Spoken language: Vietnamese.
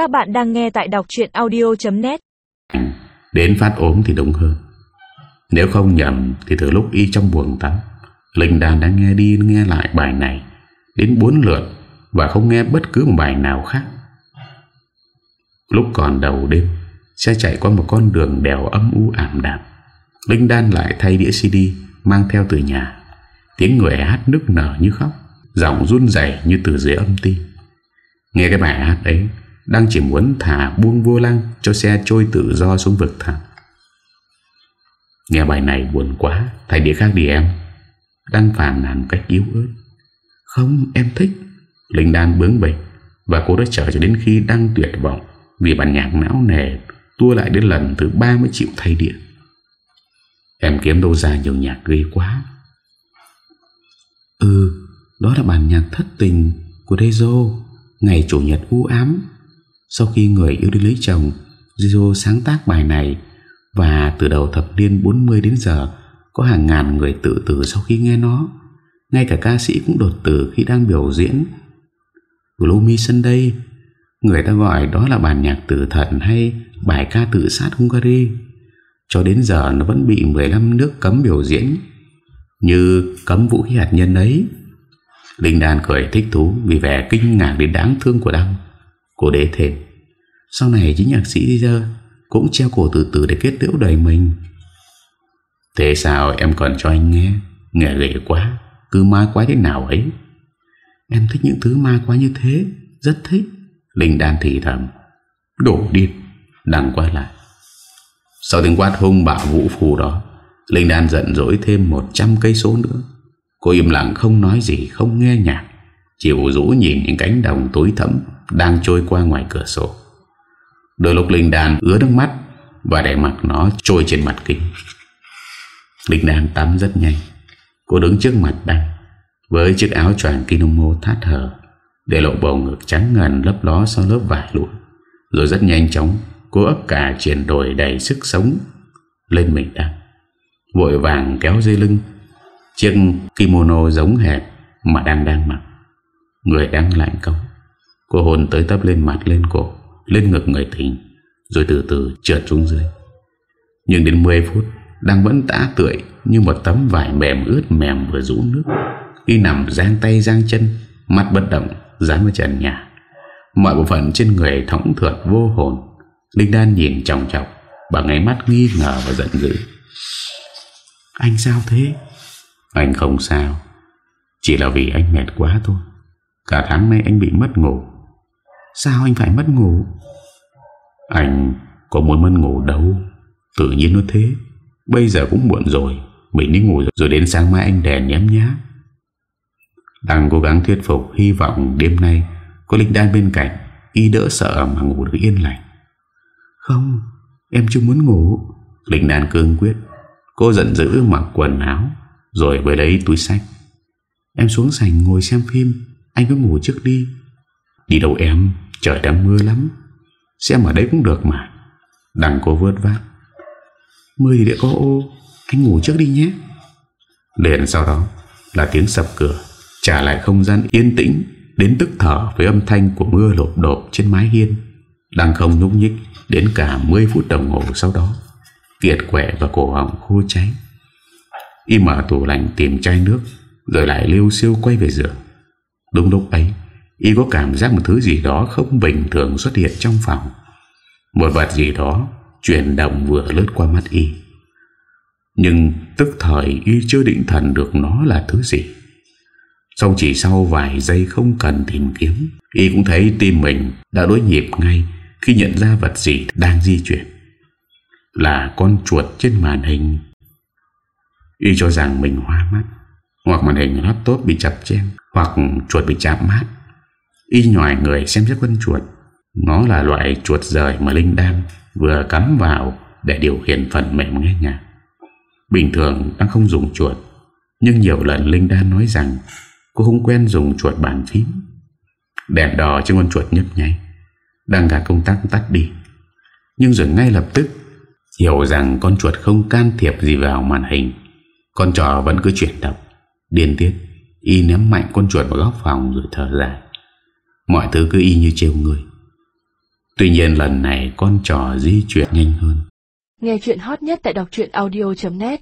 Các bạn đang nghe tại đọc chuyện audio.net Đến phát ốm thì đúng hơn. Nếu không nhầm Thì từ lúc y trong buồng tắm, Linh Đan đã nghe đi nghe lại bài này Đến 4 lượt Và không nghe bất cứ một bài nào khác. Lúc còn đầu đêm, Xe chạy qua một con đường đèo âm u ảm đạm. Linh Đan lại thay đĩa CD Mang theo từ nhà. Tiếng người hát nức nở như khóc, Giọng run dày như từ dưới âm ti. Nghe cái bài hát ấy đang chỉ muốn thả buông vô lăng Cho xe trôi tự do xuống vực thẳm. Nghe bài này buồn quá Thay đĩa khác đi em. Đăng phản làm cách yếu ớt. Không, em thích. Linh Đan bướng bỉnh, Và cô đã chờ cho đến khi đang tuyệt vọng Vì bản nhạc não nề Tua lại đến lần thứ 30 triệu thay điện. Em kiếm đâu ra nhiều nhạc ghê quá. Ừ Đó là bản nhạc thất tình Của Dezo Ngày chủ nhật u ám. Sau khi người yêu đi lấy chồng Dezo sáng tác bài này Và từ đầu thập niên 40 đến giờ, Có hàng ngàn người tự tử sau khi nghe nó. Ngay cả ca sĩ cũng đột tử Khi đang biểu diễn. Gloomy Sunday, Người ta gọi đó là bản nhạc tử thần Hay bài ca tự sát Hungary. Cho đến giờ, nó vẫn bị 15 nước cấm biểu diễn, Như cấm vũ khí hạt nhân ấy. Linh Đan cười thích thú Vì vẻ kinh ngạc đến đáng thương của Đăng. Cô đế thêm. Sau này chính nhạc sĩ Deezer Cũng treo cổ tự tử để kết liễu đời mình. Thế sao em còn cho anh nghe? Nghe ghê quá, Cứ ma quái thế nào ấy? Em thích những thứ ma quái như thế, Rất thích. Linh Đan thì thầm, Đổ điên đằng qua lại. Sau tiếng quát hung bạo vũ phù đó, Linh Đan giận dỗi thêm 100 cây số nữa. Cô im lặng không nói gì, Không nghe nhạc, Chịu rũ nhìn những cánh đồng tối thẫm Đang trôi qua ngoài cửa sổ. Đôi lúc Linh Đan ứa nước mắt Và để mặt nó trôi trên mặt kính. Linh Đan tắm rất nhanh. Cô đứng trước mặt Đăng Với chiếc áo choàng kimono thát hở, Để lộ bầu ngực trắng ngần lấp ló sau lớp vải lụa. Rồi rất nhanh chóng, Cô ấp cả chuyển đổi đầy sức sống Lên mình Đăng Vội vàng kéo dây lưng, Chiếc kimono giống hẹp Mà đang đang mặc. Người đang lạnh cống. Cô hồn tới tấp lên mặt lên cổ. Lên ngực người tình Rồi từ từ trượt xuống dưới. Nhưng đến 10 phút Đang vẫn tã tưởi Như một tấm vải mềm ướt mềm vừa rũ nước. Khi nằm giang tay giang chân Mắt bất động Dán vào trần nhà. Mọi bộ phận trên người thõng thượt vô hồn. Linh Đan nhìn trọng trọng Bằng ánh mắt nghi ngờ và giận dữ. Anh sao thế? Anh không sao Chỉ là vì anh mệt quá thôi. Cả tháng nay anh bị mất ngủ Sao anh phải mất ngủ? Anh có muốn mất ngủ đâu. Tự nhiên nó thế. Bây giờ cũng muộn rồi. Mình đi ngủ rồi đến sáng mai anh đèn nhém nhá. Đang cố gắng thuyết phục Hy vọng đêm nay Có Linh Đan bên cạnh Y đỡ sợ mà ngủ được yên lành. Không Em chưa muốn ngủ. Linh Đan cương quyết. Cô giận dữ mặc quần áo Rồi với lấy túi sách. Em xuống sảnh ngồi xem phim. Anh cứ ngủ trước đi Đi đâu em? Trời đang mưa lắm. Xem ở đấy cũng được mà. Đằng cô vớt vát. Mưa thì để có ô. Anh ngủ trước đi nhé. Liền sau đó là tiếng sập cửa. Trả lại không gian yên tĩnh, Đến tức thở với âm thanh của mưa lột đột trên mái hiên. Đang không nhúc nhích, Đến cả 10 phút đồng hồ sau đó, Kiệt quẻ và cổ họng khô cháy. Y mở tủ lạnh tìm chai nước, Rồi lại lưu siêu quay về giường. Đúng lúc ấy Y có cảm giác một thứ gì đó không bình thường xuất hiện trong phòng. Một vật gì đó Chuyển động vừa lướt qua mắt Y. Nhưng tức thời Y chưa định thần được nó là thứ gì. Xong chỉ sau vài giây không cần tìm kiếm, Y cũng thấy tim mình đã đối nhịp ngay Khi nhận ra vật gì đang di chuyển. Là con chuột trên màn hình. Y cho rằng mình hoa mắt, Hoặc màn hình laptop bị chập chen, Hoặc chuột bị chạm mát. Y nhòi người xem xét con chuột. Nó là loại chuột rời mà Linh đang Vừa cắm vào Để điều khiển phần mềm nghe nhạc. Bình thường đang không dùng chuột, Nhưng nhiều lần Linh đang nói rằng Cô không quen dùng chuột bàn phím. Đèn đỏ trên con chuột nhấp nháy, Đang gạt công tắc tắt đi. Nhưng rồi ngay lập tức, Hiểu rằng con chuột không can thiệp gì vào màn hình, Con trò vẫn cứ chuyển động, Điên tiết, Y ném mạnh con chuột vào góc phòng rồi thở dài. Mọi thứ cứ y như trêu người. Tuy nhiên lần này con trò di chuyển nhanh hơn. Nghe chuyện hot nhất tại đọc audio.net